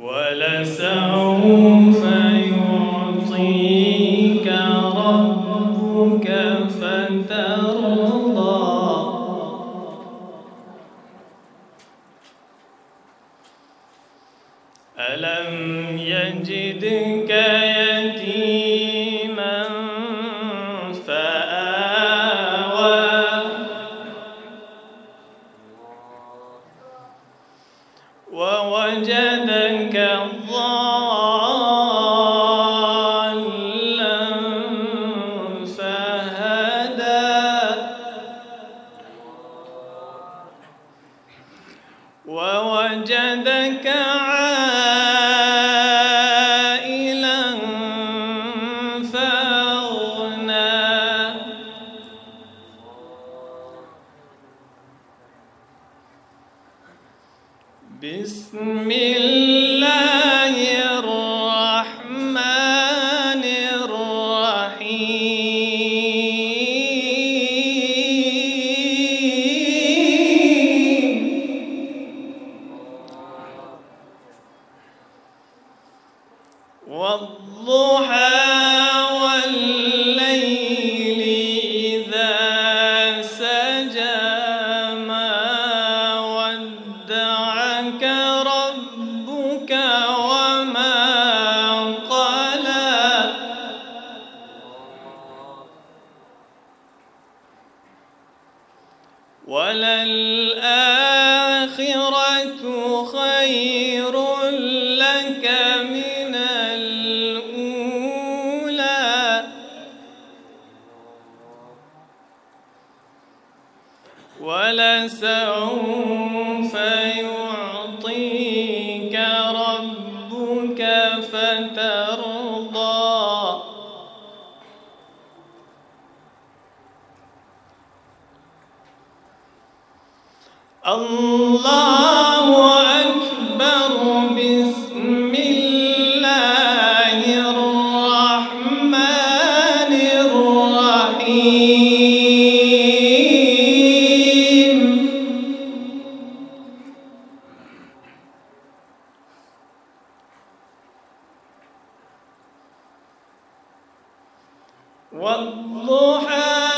ولسوف يعطيك ربك فترضى. ألم يجدك يتيما بسم الله الرحمن الرحيم. والضحى والليل إذا سجى. وللآخرة والضحى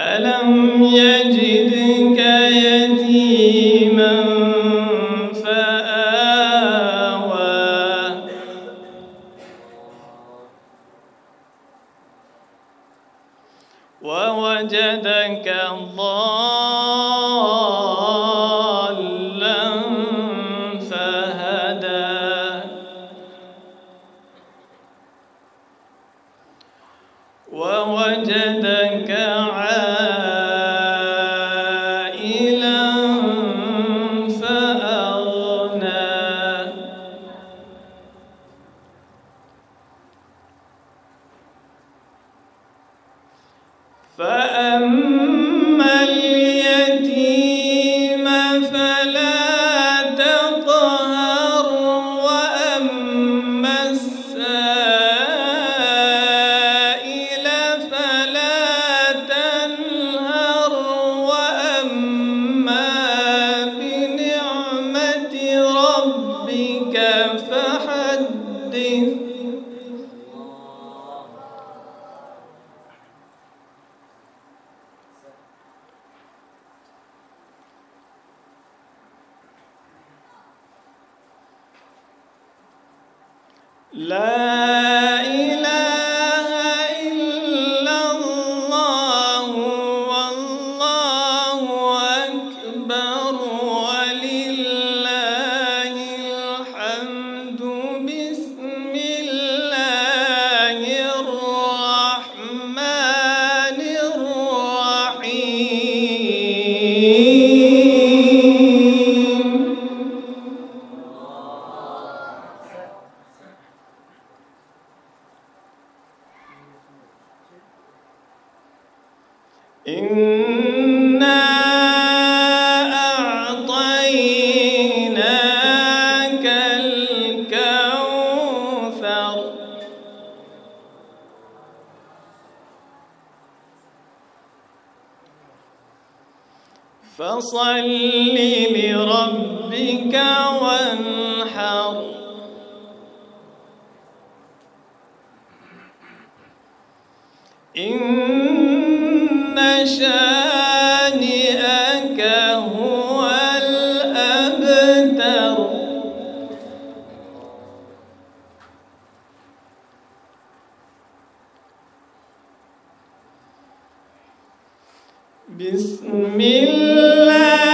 ألم يجدك يتيما فآوى ووجدك ضالا فهدى ووجدك وأما لا إنا أعطيناك الكوثر فصل لربك وانحر شانئك هو الأبتر. بسم الله.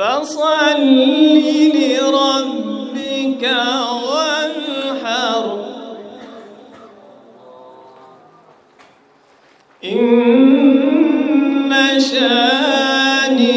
فصل لربك وانحر. إن شانئك